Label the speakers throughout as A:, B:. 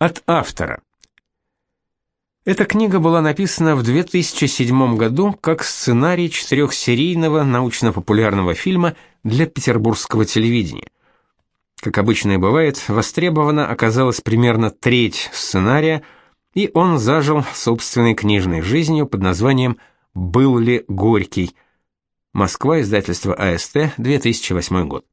A: От автора. Эта книга была написана в 2007 году как сценарий четырехсерийного научно-популярного фильма для петербургского телевидения. Как обычно и бывает, востребована оказалась примерно треть сценария, и он зажил собственной книжной жизнью под названием «Был ли Горький?». Москва, издательство АСТ, 2008 год.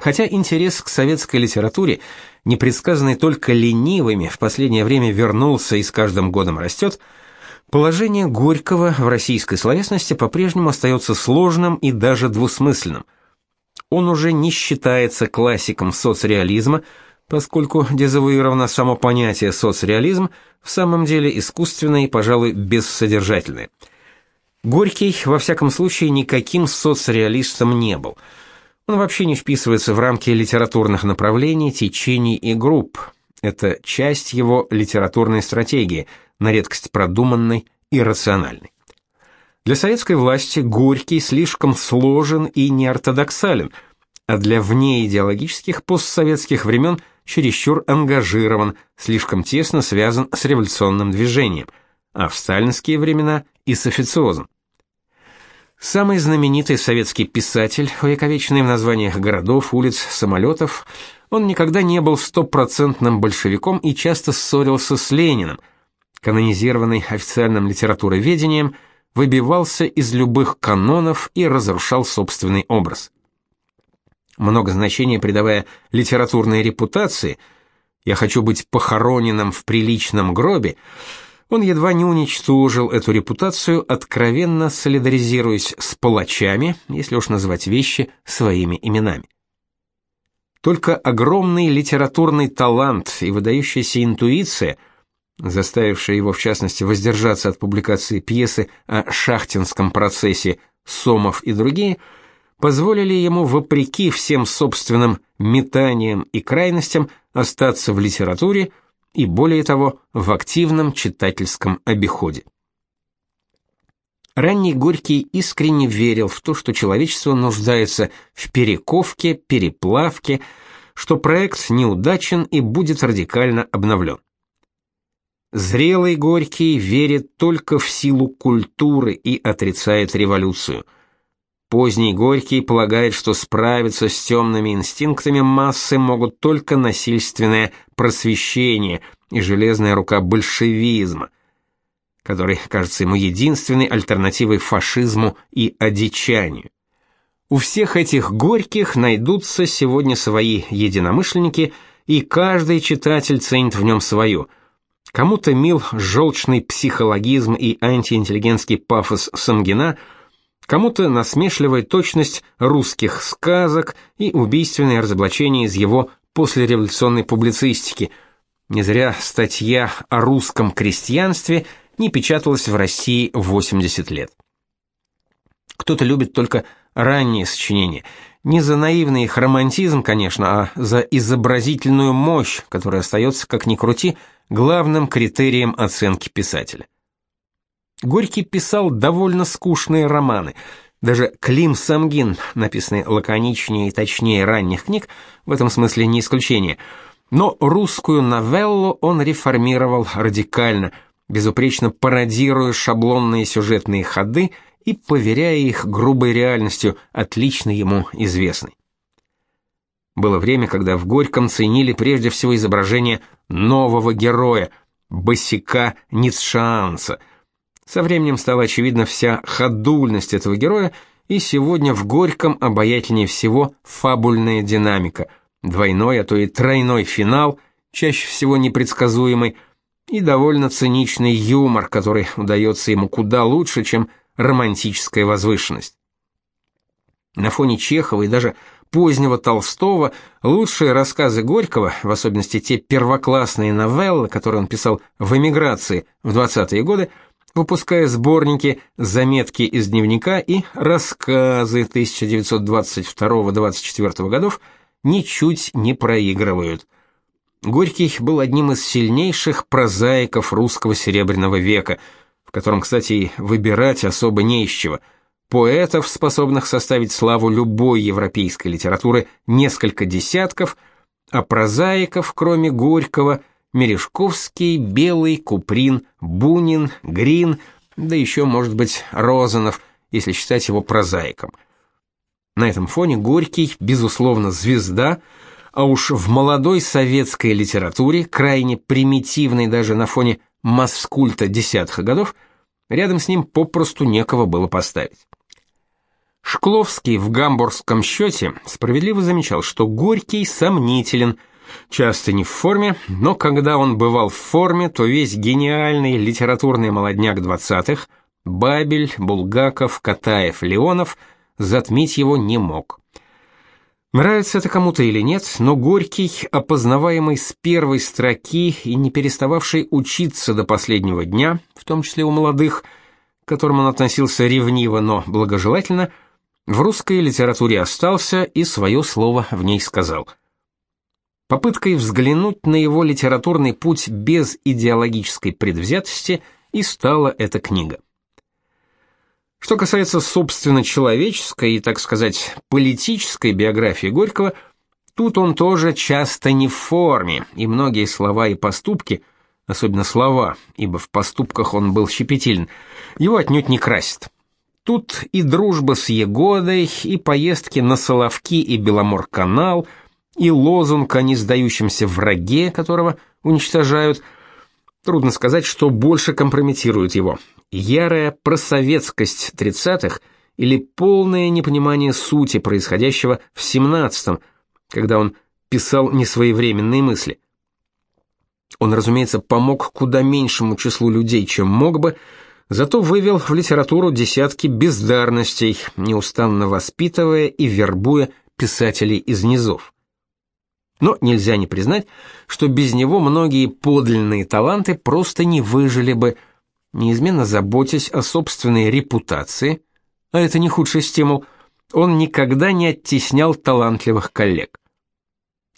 A: Хотя интерес к советской литературе, непредсказанный только ленивыми, в последнее время вернулся и с каждым годом растет, положение Горького в российской словесности по-прежнему остается сложным и даже двусмысленным. Он уже не считается классиком соцреализма, поскольку дезавуировано само понятие соцреализм в самом деле искусственное и, пожалуй, бессодержательное. Горький, во всяком случае, никаким соцреалистом не был – он вообще не вписывается в рамки литературных направлений, течений и групп. Это часть его литературной стратегии, на редкость продуманной и рациональной. Для советской власти Горький слишком сложен и неортодоксален, а для внеидеологических постсоветских времен чересчур ангажирован, слишком тесно связан с революционным движением, а в сталинские времена и с официозом. Самый знаменитый советский писатель, увековеченный в названиях городов, улиц, самолетов, он никогда не был стопроцентным большевиком и часто ссорился с Лениным. Канонизированный официальным литературоведением, выбивался из любых канонов и разрушал собственный образ. Много значения придавая литературной репутации, я хочу быть похороненным в приличном гробе, он едва не уничтожил эту репутацию, откровенно солидаризируясь с палачами, если уж назвать вещи своими именами. Только огромный литературный талант и выдающаяся интуиция, заставившая его в частности воздержаться от публикации пьесы о шахтинском процессе Сомов и другие, позволили ему вопреки всем собственным метаниям и крайностям остаться в литературе и более того, в активном читательском обиходе. Ранний Горький искренне верил в то, что человечество нуждается в перековке, переплавке, что проект неудачен и будет радикально обновлен. Зрелый Горький верит только в силу культуры и отрицает революцию – Поздний Горький полагает, что справиться с темными инстинктами массы могут только насильственное просвещение и железная рука большевизма, который кажется ему единственной альтернативой фашизму и одичанию. У всех этих горьких найдутся сегодня свои единомышленники, и каждый читатель ценит в нем свое. Кому-то мил желчный психологизм и антиинтеллигентский пафос Самгина – кому-то насмешливая точность русских сказок и убийственное разоблачение из его послереволюционной публицистики. Не зря статья о русском крестьянстве не печаталась в России 80 лет. Кто-то любит только ранние сочинения, не за наивный их романтизм, конечно, а за изобразительную мощь, которая остается, как ни крути, главным критерием оценки писателя. Горький писал довольно скучные романы. Даже Клим Самгин, написанный лаконичнее и точнее ранних книг, в этом смысле не исключение. Но русскую новеллу он реформировал радикально, безупречно пародируя шаблонные сюжетные ходы и поверяя их грубой реальностью, отлично ему известной. Было время, когда в Горьком ценили прежде всего изображение нового героя, босика ницшеанца – со временем стала очевидна вся ходульность этого героя, и сегодня в Горьком обаятельнее всего фабульная динамика, двойной, а то и тройной финал, чаще всего непредсказуемый, и довольно циничный юмор, который удается ему куда лучше, чем романтическая возвышенность. На фоне Чехова и даже позднего Толстого лучшие рассказы Горького, в особенности те первоклассные новеллы, которые он писал в эмиграции в 20-е годы, выпуская сборники «Заметки из дневника» и «Рассказы» 1922-24 годов, ничуть не проигрывают. Горький был одним из сильнейших прозаиков русского серебряного века, в котором, кстати, выбирать особо не из чего. Поэтов, способных составить славу любой европейской литературы, несколько десятков, а прозаиков, кроме Горького, Мережковский, Белый, Куприн, Бунин, Грин, да еще, может быть, Розанов, если считать его прозаиком. На этом фоне Горький, безусловно, звезда, а уж в молодой советской литературе, крайне примитивной даже на фоне масс-культа десятых годов, рядом с ним попросту некого было поставить. Шкловский в гамбургском счете справедливо замечал, что Горький сомнителен, часто не в форме, но когда он бывал в форме, то весь гениальный литературный молодняк двадцатых Бабель, Булгаков, Катаев, Леонов затмить его не мог. Нравится это кому-то или нет, но Горький, опознаваемый с первой строки и не перестававший учиться до последнего дня, в том числе у молодых, к которым он относился ревниво, но благожелательно, в русской литературе остался и свое слово в ней сказал. Попыткой взглянуть на его литературный путь без идеологической предвзятости и стала эта книга. Что касается собственно человеческой и, так сказать, политической биографии Горького, тут он тоже часто не в форме, и многие слова и поступки, особенно слова, ибо в поступках он был щепетилен, его отнюдь не красит. Тут и дружба с Егодой, и поездки на Соловки и Беломор-канал, и лозунг о не сдающемся враге, которого уничтожают. Трудно сказать, что больше компрометирует его ярая просоветскость 30-х или полное непонимание сути происходящего в 17-м, когда он писал несвоевременные мысли. Он, разумеется, помог куда меньшему числу людей, чем мог бы, зато вывел в литературу десятки бездарностей, неустанно воспитывая и вербуя писателей из низов. Но нельзя не признать, что без него многие подлинные таланты просто не выжили бы, неизменно заботясь о собственной репутации, а это не худший стимул, он никогда не оттеснял талантливых коллег.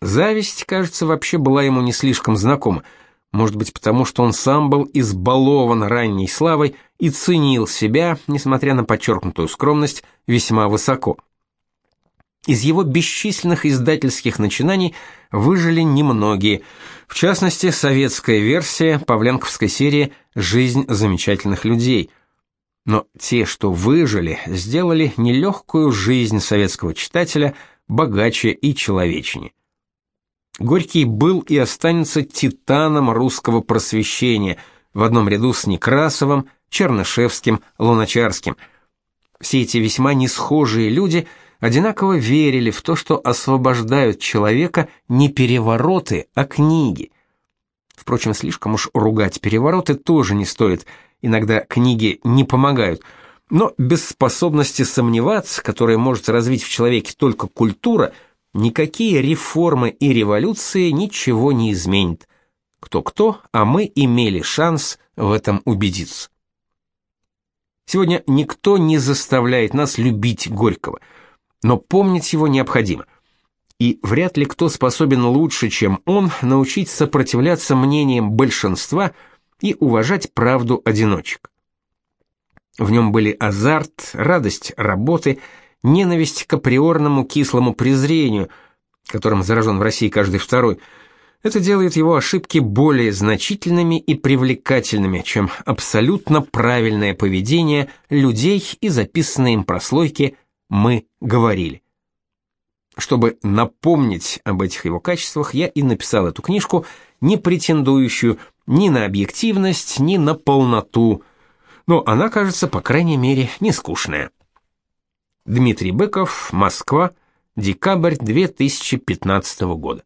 A: Зависть, кажется, вообще была ему не слишком знакома, может быть, потому что он сам был избалован ранней славой и ценил себя, несмотря на подчеркнутую скромность, весьма высоко. Из его бесчисленных издательских начинаний выжили немногие, в частности, советская версия павленковской серии «Жизнь замечательных людей». Но те, что выжили, сделали нелегкую жизнь советского читателя богаче и человечнее. Горький был и останется титаном русского просвещения в одном ряду с Некрасовым, Чернышевским, Луначарским. Все эти весьма несхожие люди – одинаково верили в то, что освобождают человека не перевороты, а книги. Впрочем, слишком уж ругать перевороты тоже не стоит. Иногда книги не помогают. Но без способности сомневаться, которая может развить в человеке только культура, никакие реформы и революции ничего не изменят. Кто-кто, а мы имели шанс в этом убедиться. Сегодня никто не заставляет нас любить Горького – но помнить его необходимо. И вряд ли кто способен лучше, чем он, научить сопротивляться мнениям большинства и уважать правду одиночек. В нем были азарт, радость работы, ненависть к априорному кислому презрению, которым заражен в России каждый второй. Это делает его ошибки более значительными и привлекательными, чем абсолютно правильное поведение людей и записанные им прослойки мы говорили. Чтобы напомнить об этих его качествах, я и написал эту книжку, не претендующую ни на объективность, ни на полноту, но она, кажется, по крайней мере, не скучная. Дмитрий Быков, Москва, декабрь 2015 года.